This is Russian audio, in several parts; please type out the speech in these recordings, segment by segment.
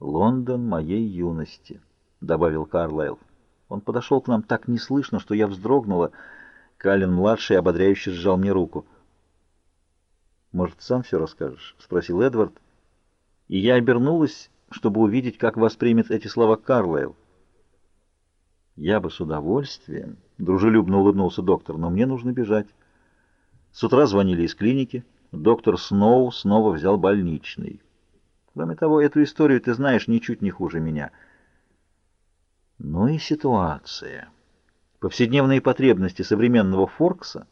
«Лондон моей юности», — добавил Карлайл. Он подошел к нам так неслышно, что я вздрогнула. Калин-младший ободряюще сжал мне руку. «Может, сам все расскажешь?» — спросил Эдвард. И я обернулась, чтобы увидеть, как воспримет эти слова Карлайл. «Я бы с удовольствием», — дружелюбно улыбнулся доктор, — «но мне нужно бежать». С утра звонили из клиники. Доктор Сноу снова взял больничный. Кроме того, эту историю ты знаешь ничуть не хуже меня. Ну и ситуация. Повседневные потребности современного Форкса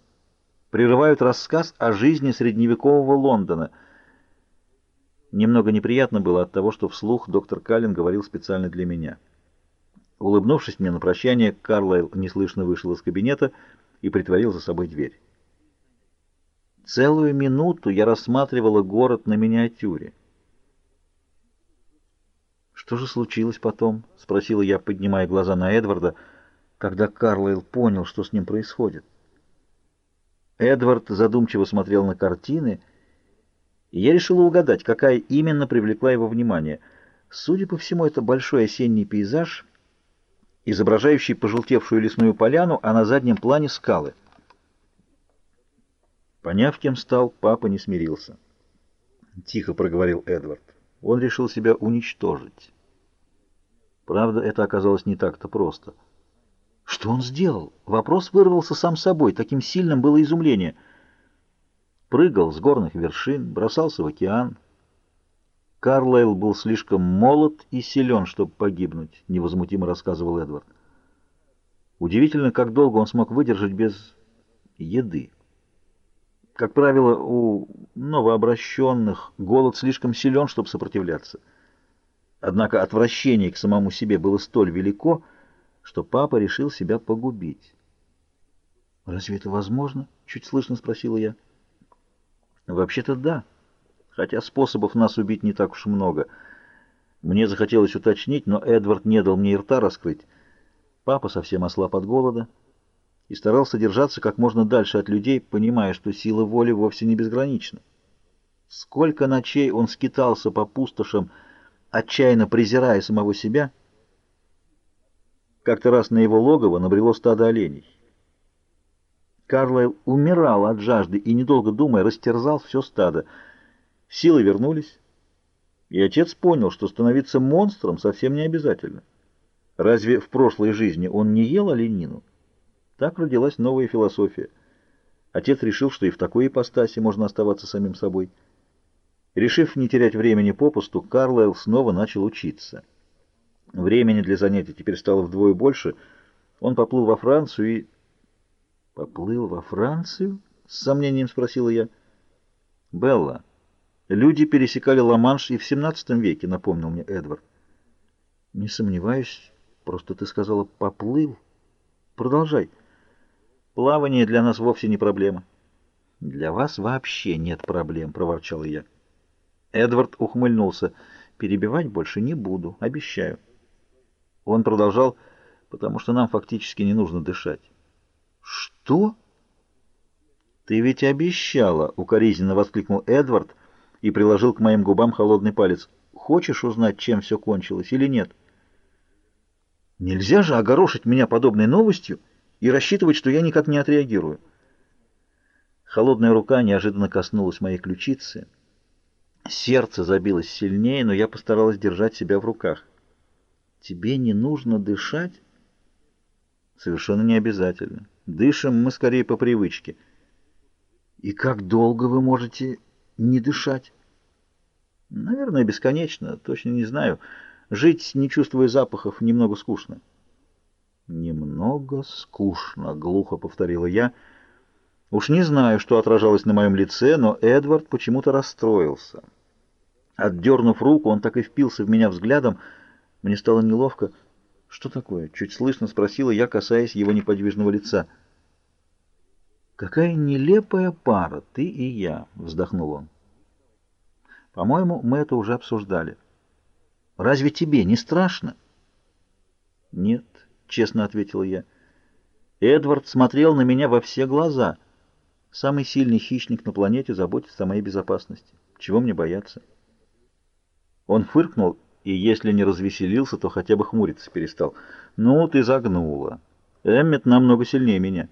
прерывают рассказ о жизни средневекового Лондона. Немного неприятно было от того, что вслух доктор Каллен говорил специально для меня. Улыбнувшись мне на прощание, Карлайл неслышно вышел из кабинета и притворил за собой дверь. Целую минуту я рассматривала город на миниатюре. «Что же случилось потом?» — спросила я, поднимая глаза на Эдварда, когда Карлайл понял, что с ним происходит. Эдвард задумчиво смотрел на картины, и я решила угадать, какая именно привлекла его внимание. Судя по всему, это большой осенний пейзаж, изображающий пожелтевшую лесную поляну, а на заднем плане скалы. Поняв, кем стал, папа не смирился. Тихо проговорил Эдвард. Он решил себя уничтожить. Правда, это оказалось не так-то просто. Что он сделал? Вопрос вырвался сам собой, таким сильным было изумление. Прыгал с горных вершин, бросался в океан. Карлайл был слишком молод и силен, чтобы погибнуть, невозмутимо рассказывал Эдвард. Удивительно, как долго он смог выдержать без еды. Как правило, у новообращенных голод слишком силен, чтобы сопротивляться. Однако отвращение к самому себе было столь велико, что папа решил себя погубить. «Разве это возможно?» — чуть слышно спросила я. «Вообще-то да, хотя способов нас убить не так уж много. Мне захотелось уточнить, но Эдвард не дал мне и рта раскрыть. Папа совсем ослаб от голода» и старался держаться как можно дальше от людей, понимая, что сила воли вовсе не безгранична. Сколько ночей он скитался по пустошам, отчаянно презирая самого себя. Как-то раз на его логово набрело стадо оленей. Карлайл умирал от жажды и, недолго думая, растерзал все стадо. Силы вернулись, и отец понял, что становиться монстром совсем не обязательно. Разве в прошлой жизни он не ел оленину? Так родилась новая философия. Отец решил, что и в такой ипостаси можно оставаться самим собой. Решив не терять времени попусту, Карлайл снова начал учиться. Времени для занятий теперь стало вдвое больше. Он поплыл во Францию и... «Поплыл во Францию?» — с сомнением спросила я. «Белла, люди пересекали Ла-Манш и в XVII веке», — напомнил мне Эдвард. «Не сомневаюсь, просто ты сказала «поплыл». Продолжай». Плавание для нас вовсе не проблема. Для вас вообще нет проблем, проворчал я. Эдвард ухмыльнулся. Перебивать больше не буду, обещаю. Он продолжал, потому что нам фактически не нужно дышать. Что? Ты ведь обещала, укоризненно воскликнул Эдвард и приложил к моим губам холодный палец. Хочешь узнать, чем все кончилось или нет? Нельзя же огорошить меня подобной новостью и рассчитывать, что я никак не отреагирую. Холодная рука неожиданно коснулась моей ключицы. Сердце забилось сильнее, но я постаралась держать себя в руках. «Тебе не нужно дышать?» «Совершенно не обязательно. Дышим мы скорее по привычке». «И как долго вы можете не дышать?» «Наверное, бесконечно. Точно не знаю. Жить, не чувствуя запахов, немного скучно». «Немного скучно», — глухо повторила я. Уж не знаю, что отражалось на моем лице, но Эдвард почему-то расстроился. Отдернув руку, он так и впился в меня взглядом. Мне стало неловко. «Что такое?» — чуть слышно спросила я, касаясь его неподвижного лица. «Какая нелепая пара, ты и я!» — вздохнул он. «По-моему, мы это уже обсуждали. Разве тебе не страшно?» «Нет». — честно ответила я. Эдвард смотрел на меня во все глаза. Самый сильный хищник на планете заботится о моей безопасности. Чего мне бояться? Он фыркнул и если не развеселился, то хотя бы хмуриться перестал. «Ну, ты загнула. Эммет намного сильнее меня».